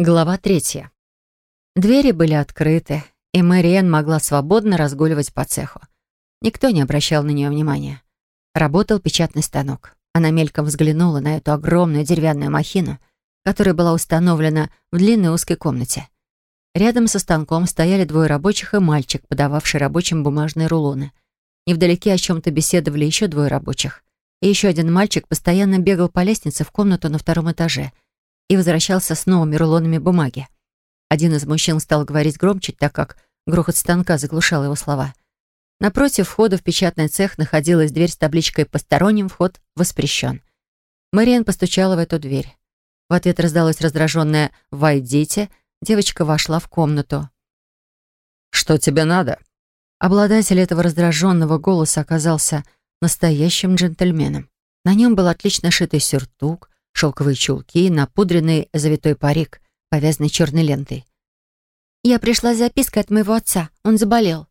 Глава третья. Двери были открыты, и Мэриэн могла свободно разгуливать по цеху. Никто не обращал на нее внимания. Работал печатный станок. Она мельком взглянула на эту огромную деревянную махину, которая была установлена в длинной узкой комнате. Рядом со станком стояли двое рабочих и мальчик, подававший рабочим бумажные рулоны. Невдалеке о чем-то беседовали еще двое рабочих. И еще один мальчик постоянно бегал по лестнице в комнату на втором этаже — и возвращался с новыми рулонами бумаги. Один из мужчин стал говорить громче, так как грохот станка заглушал его слова. Напротив входа в печатный цех находилась дверь с табличкой «Посторонним вход воспрещен». Мэриэн постучала в эту дверь. В ответ раздалось раздраженное «Войдите». Девочка вошла в комнату. «Что тебе надо?» Обладатель этого раздраженного голоса оказался настоящим джентльменом. На нем был отлично шитый сюртук, шелковые чулки, напудренный завитой парик, повязанный черной лентой. «Я пришла с запиской от моего отца. Он заболел».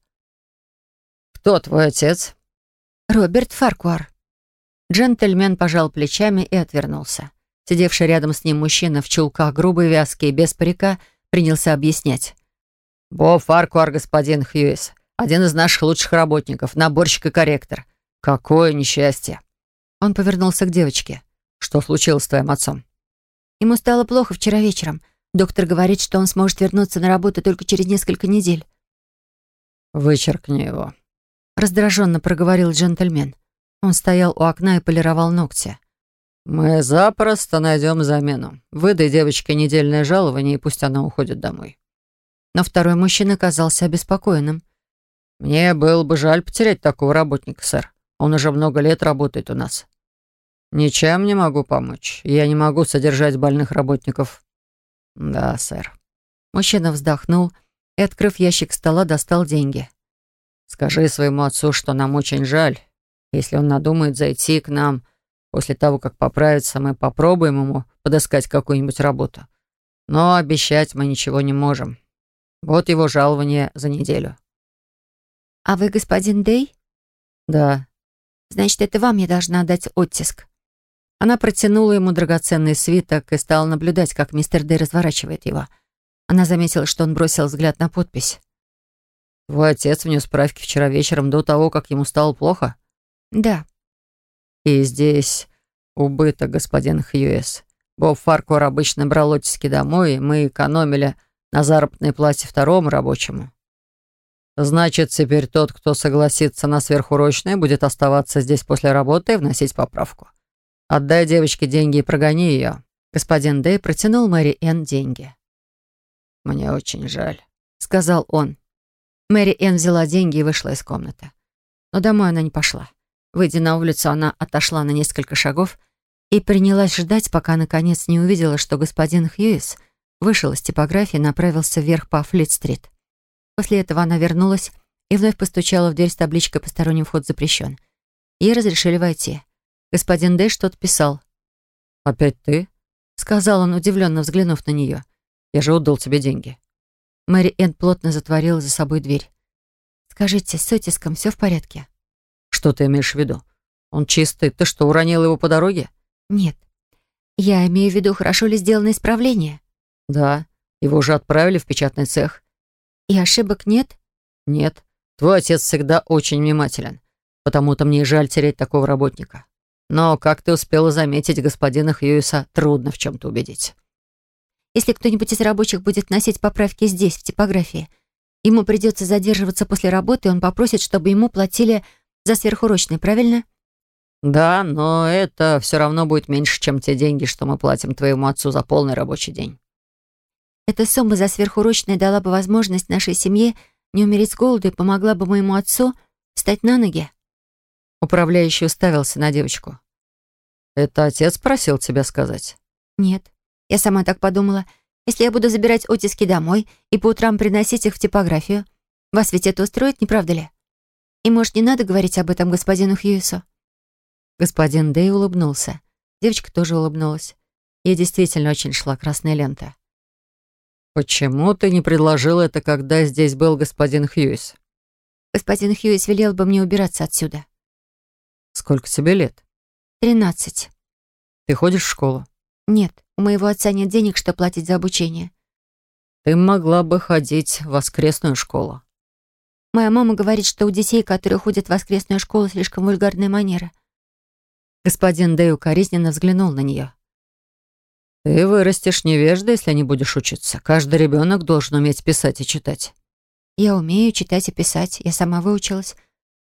«Кто твой отец?» «Роберт Фаркуар». Джентльмен пожал плечами и отвернулся. Сидевший рядом с ним мужчина в чулках грубой вязки и без парика принялся объяснять. «Боб Фаркуар, господин Хьюис, один из наших лучших работников, наборщик и корректор. Какое несчастье!» Он повернулся к девочке. Что случилось с твоим отцом?» Ему стало плохо вчера вечером. Доктор говорит, что он сможет вернуться на работу только через несколько недель. «Вычеркни его», — раздраженно проговорил джентльмен. Он стоял у окна и полировал ногти. «Мы запросто найдем замену. Выдай девочке недельное жалование, и пусть она уходит домой». Но второй мужчина казался обеспокоенным. «Мне было бы жаль потерять такого работника, сэр. Он уже много лет работает у нас. «Ничем не могу помочь. Я не могу содержать больных работников». «Да, сэр». Мужчина вздохнул и, открыв ящик стола, достал деньги. «Скажи своему отцу, что нам очень жаль. Если он надумает зайти к нам после того, как поправится, мы попробуем ему подыскать какую-нибудь работу. Но обещать мы ничего не можем. Вот его жалование за неделю». «А вы господин Дей?» «Да». «Значит, это вам я должна дать оттиск». Она протянула ему драгоценный свиток и стала наблюдать, как мистер Дэй разворачивает его. Она заметила, что он бросил взгляд на подпись. «Твой отец внес справки вчера вечером до того, как ему стало плохо?» «Да». «И здесь убыток, господин Хьюэс. Боб Фаркор обычно брал оттиски домой, и мы экономили на заработной плате второму рабочему. Значит, теперь тот, кто согласится на сверхурочное, будет оставаться здесь после работы и вносить поправку. Отдай девочке деньги и прогони ее». Господин Дэй протянул Мэри Энн деньги. «Мне очень жаль», — сказал он. Мэри Энн взяла деньги и вышла из комнаты. Но домой она не пошла. Выйдя на улицу, она отошла на несколько шагов и принялась ждать, пока наконец не увидела, что господин Хьюис вышел из типографии и направился вверх по Флит-стрит. После этого она вернулась и вновь постучала в дверь с табличкой «Посторонний вход запрещен». Ей разрешили войти. Господин Дэй что-то писал. «Опять ты?» — сказал он, удивленно взглянув на нее. «Я же отдал тебе деньги». Мэри Энн плотно затворила за собой дверь. «Скажите, с Отиском все в порядке?» «Что ты имеешь в виду? Он чистый. Ты что, уронил его по дороге?» «Нет. Я имею в виду, хорошо ли сделано исправление?» «Да. Его уже отправили в печатный цех». «И ошибок нет?» «Нет. Твой отец всегда очень внимателен. Потому-то мне жаль терять такого работника. Но, как ты успела заметить, господина Хьюиса трудно в чем-то убедить. Если кто-нибудь из рабочих будет носить поправки здесь, в типографии, ему придется задерживаться после работы, и он попросит, чтобы ему платили за сверхурочные, правильно? Да, но это все равно будет меньше, чем те деньги, что мы платим твоему отцу за полный рабочий день. Эта сумма за сверхурочные дала бы возможность нашей семье не умереть с голоду и помогла бы моему отцу встать на ноги. Управляющий уставился на девочку. «Это отец просил тебя сказать?» «Нет. Я сама так подумала. Если я буду забирать оттиски домой и по утрам приносить их в типографию, вас ведь это устроит, не правда ли? И, может, не надо говорить об этом господину Хьюису?» Господин Дэй улыбнулся. Девочка тоже улыбнулась. Ей действительно очень шла красная лента. «Почему ты не предложил это, когда здесь был господин Хьюис?» «Господин Хьюис велел бы мне убираться отсюда». Сколько тебе лет? Тринадцать. Ты ходишь в школу? Нет. У моего отца нет денег, чтобы платить за обучение. Ты могла бы ходить в воскресную школу. Моя мама говорит, что у детей, которые ходят в воскресную школу, слишком вульгарная манера. Господин Дэй укоризненно взглянул на нее. «Ты вырастешь невежда, если не будешь учиться. Каждый ребенок должен уметь писать и читать». «Я умею читать и писать. Я сама выучилась.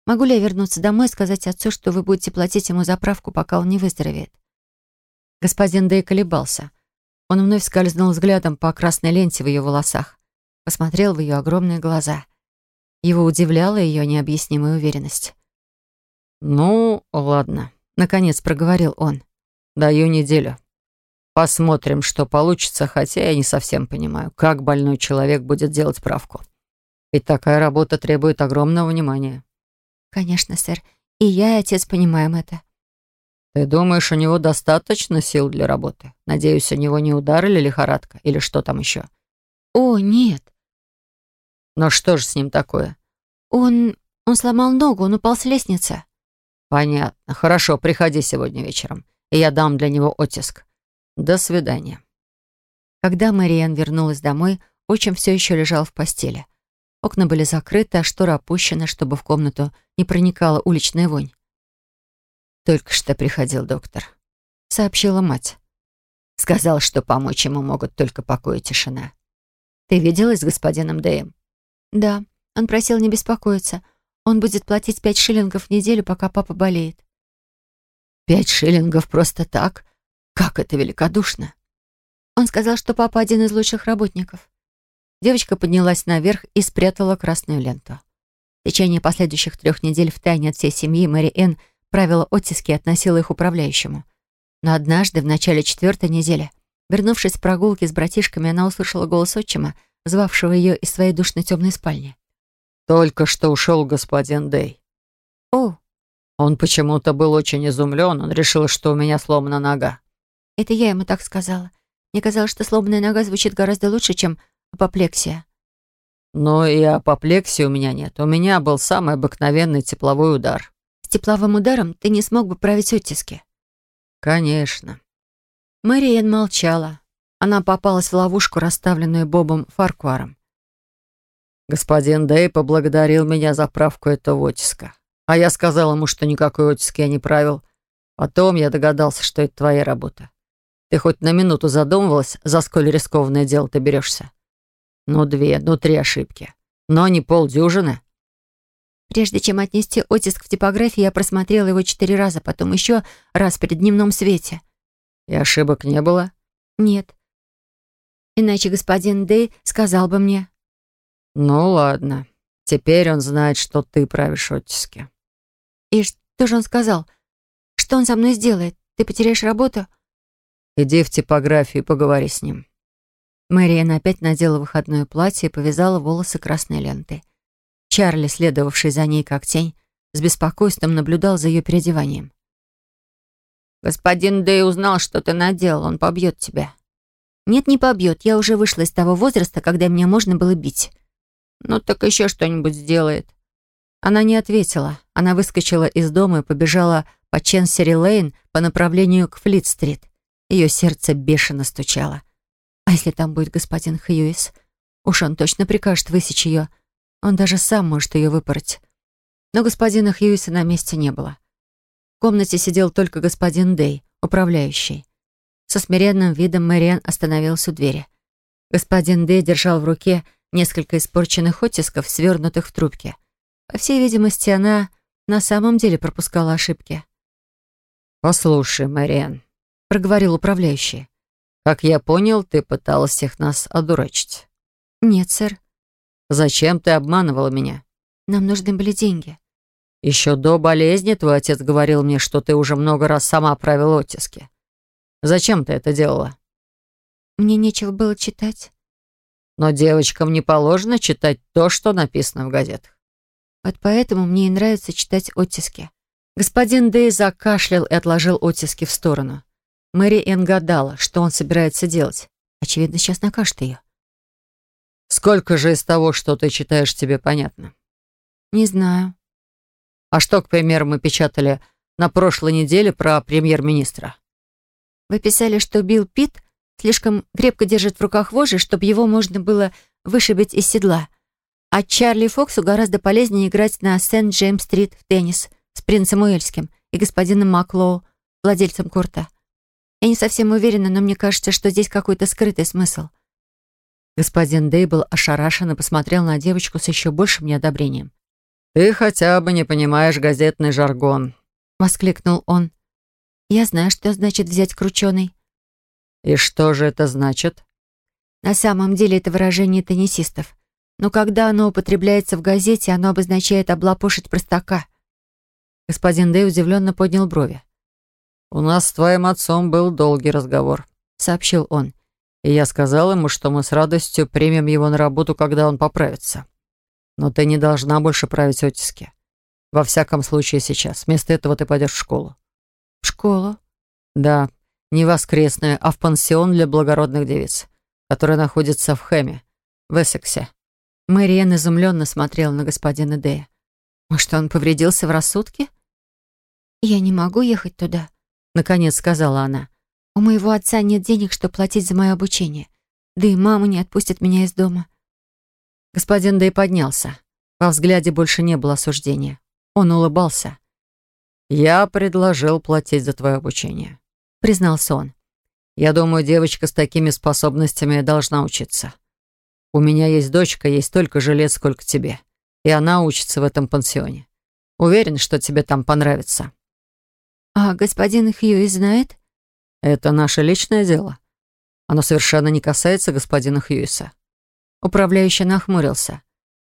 Могу ли я вернуться домой и сказать отцу, что вы будете платить ему заправку, пока он не выздоровеет?» Господин Дэй колебался. Он вновь скользнул взглядом по красной ленте в ее волосах, посмотрел в ее огромные глаза. Его удивляла ее необъяснимая уверенность. «Ну, ладно», — наконец проговорил он. «Даю неделю. Посмотрим, что получится, хотя я не совсем понимаю, как больной человек будет делать справку. Ведь такая работа требует огромного внимания». «Конечно, сэр. И я, и отец понимаем это». «Ты думаешь, у него достаточно сил для работы? Надеюсь, у него не удар или лихорадка, или что там еще?» «О, нет». «Но что же с ним такое?» «Он... он сломал ногу, он упал с лестницы». «Понятно. Хорошо, приходи сегодня вечером, и я дам для него оттиск. До свидания». Когда Мариан вернулась домой, отчим все еще лежал в постели. Окна были закрыты, а штора опущена, чтобы в комнату не проникала уличная вонь. «Только что приходил доктор», — сообщила мать. Сказал, что помочь ему могут только покой и тишина. «Ты виделась с господином Дэем?» «Да, он просил не беспокоиться. Он будет платить пять шиллингов в неделю, пока папа болеет». «Пять шиллингов просто так? Как это великодушно!» Он сказал, что папа один из лучших работников. Девочка поднялась наверх и спрятала красную ленту. В течение последующих трех недель в тайне от всей семьи Мэри Энн правила оттиски и относила их управляющему. Но однажды, в начале четвертой недели, вернувшись с прогулки с братишками, она услышала голос отчима, звавшего ее из своей душной темной спальни. «Только что ушел господин Дэй». «О!» Он почему-то был очень изумлен, он решил, что у меня сломана нога. Это я ему так сказала. Мне казалось, что сломанная нога звучит гораздо лучше, чем апоплексия. Но и апоплексии у меня нет. У меня был самый обыкновенный тепловой удар. С тепловым ударом ты не смог бы править оттиски. Конечно. Мэриэн молчала. Она попалась в ловушку, расставленную Бобом Фаркуаром. Господин Дэй поблагодарил меня за правку этого оттиска. А я сказал ему, что никакой оттиски я не правил. Потом я догадался, что это твоя работа. Ты хоть на минуту задумывалась, за сколь рискованное дело ты берешься? Ну, две, ну, три ошибки. Но не полдюжины. Прежде чем отнести оттиск в типографию, я просмотрела его четыре раза, потом еще раз при дневном свете. И ошибок не было? Нет. Иначе господин Дэй сказал бы мне. Ну, ладно. Теперь он знает, что ты правишь оттиски. И что же он сказал? Что он со мной сделает? Ты потеряешь работу? Иди в типографию и поговори с ним. Мэриэн опять надела выходное платье и повязала волосы красной лентой. Чарли, следовавший за ней как тень, с беспокойством наблюдал за ее переодеванием. «Господин Дэй узнал, что ты надел, он побьет тебя». «Нет, не побьет. Я уже вышла из того возраста, когда меня можно было бить». «Ну так еще что-нибудь сделает». Она не ответила. Она выскочила из дома и побежала по Ченсери-Лейн по направлению к Флит-стрит. Ее сердце бешено стучало. А если там будет господин Хьюис? Уж он точно прикажет высечь ее. Он даже сам может ее выпороть. Но господина Хьюиса на месте не было. В комнате сидел только господин Дей, управляющий. Со смиренным видом Мэриан остановился у двери. Господин Дей держал в руке несколько испорченных оттисков, свернутых в трубке. По всей видимости, она на самом деле пропускала ошибки. «Послушай, Мэриан», — проговорил управляющий. Как я понял, ты пыталась всех нас одурачить. Нет, сэр. Зачем ты обманывала меня? Нам нужны были деньги. Еще до болезни твой отец говорил мне, что ты уже много раз сама правила оттиски. Зачем ты это делала? Мне нечего было читать. Но девочкам не положено читать то, что написано в газетах. Вот поэтому мне и нравится читать оттиски. Господин Дэй закашлял и отложил оттиски в сторону. Мэри Энн гадала, что он собирается делать. Очевидно, сейчас накажет ее. «Сколько же из того, что ты читаешь, тебе понятно?» «Не знаю». «А что, к примеру, мы печатали на прошлой неделе про премьер-министра?» «Вы писали, что Билл Питт Слишком крепко держит в руках вожжи, чтобы его можно было вышибить из седла. А Чарли Фоксу гораздо полезнее играть на Сент-Джеймс-стрит в теннис с принцем Уэльским и господином Маклоу, владельцем курта. Я не совсем уверена, но мне кажется, что здесь какой-то скрытый смысл. Господин Дейбл ошарашенно посмотрел на девочку с еще большим неодобрением. «Ты хотя бы не понимаешь газетный жаргон», — воскликнул он. «Я знаю, что значит взять крученый». «И что же это значит?» «На самом деле это выражение теннисистов. Но когда оно употребляется в газете, оно обозначает облапошить простака». Господин Дэй удивленно поднял брови. «У нас с твоим отцом был долгий разговор», — сообщил он. «И я сказал ему, что мы с радостью примем его на работу, когда он поправится. Но ты не должна больше править оттиски. Во всяком случае сейчас. Вместо этого ты пойдешь в школу». «В школу?» «Да, не воскресную, а в пансион для благородных девиц, который находится в Хэме, в Эссексе». Мэриэн изумленно смотрела на господина Дэя. «Может, он повредился в рассудке?» «Я не могу ехать туда», — наконец сказала она. «У моего отца нет денег, чтобы платить за мое обучение. Да и мама не отпустит меня из дома. Господин Дэй поднялся. Во взгляде больше не было осуждения. Он улыбался. «Я предложил платить за твое обучение», — признался он. «Я думаю, девочка с такими способностями должна учиться. У меня есть дочка, есть столько же лет, сколько тебе, и она учится в этом пансионе. Уверен, что тебе там понравится». «А господин Хьюи знает?» «Это наше личное дело. Оно совершенно не касается господина Хьюиса». Управляющий нахмурился.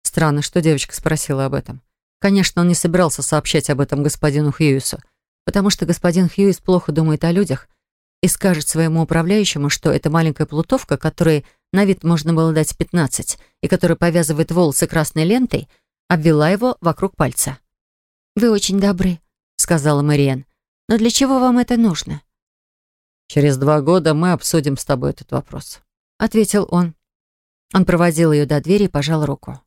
Странно, что девочка спросила об этом. Конечно, он не собирался сообщать об этом господину Хьюису, потому что господин Хьюис плохо думает о людях и скажет своему управляющему, что эта маленькая плутовка, которой на вид можно было дать 15 и которая повязывает волосы красной лентой, обвела его вокруг пальца. «Вы очень добры», — сказала Мариен. «Но для чего вам это нужно?» «Через два года мы обсудим с тобой этот вопрос», — ответил он. Он проводил ее до двери и пожал руку.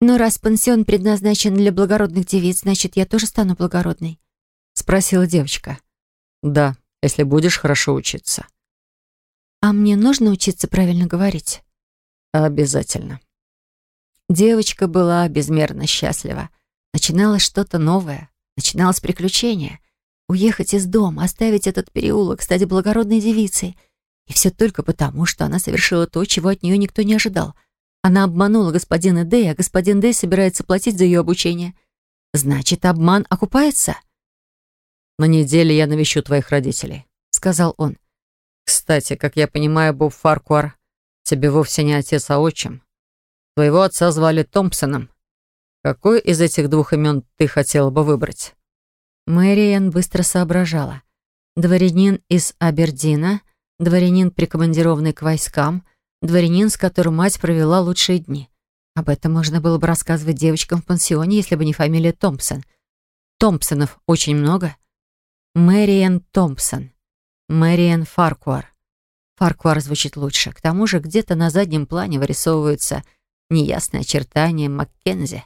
«Но раз пансион предназначен для благородных девиц, значит, я тоже стану благородной?» — спросила девочка. «Да, если будешь хорошо учиться». «А мне нужно учиться правильно говорить?» «Обязательно». Девочка была безмерно счастлива. Начиналось что-то новое. Начиналось приключение. Уехать из дома, оставить этот переулок, стать благородной девицей — и все только потому, что она совершила то, чего от нее никто не ожидал. Она обманула господина Дэй, а господин Дэй собирается платить за ее обучение. Значит, обман окупается? «На неделе я навещу твоих родителей», — сказал он. «Кстати, как я понимаю, Боб Фаркуар, тебе вовсе не отец, а отчим. Твоего отца звали Томпсоном. Какой из этих двух имен ты хотела бы выбрать?» Мэриэн быстро соображала. Дворянин из Абердина дворянин, прикомандированный к войскам, дворянин, с которым мать провела лучшие дни. Об этом можно было бы рассказывать девочкам в пансионе, если бы не фамилия Томпсон. Томпсонов очень много. Мэриэн Томпсон. Мэриэн Фаркуар. Фаркуар звучит лучше. К тому же где-то на заднем плане вырисовываются неясные очертания Маккензи.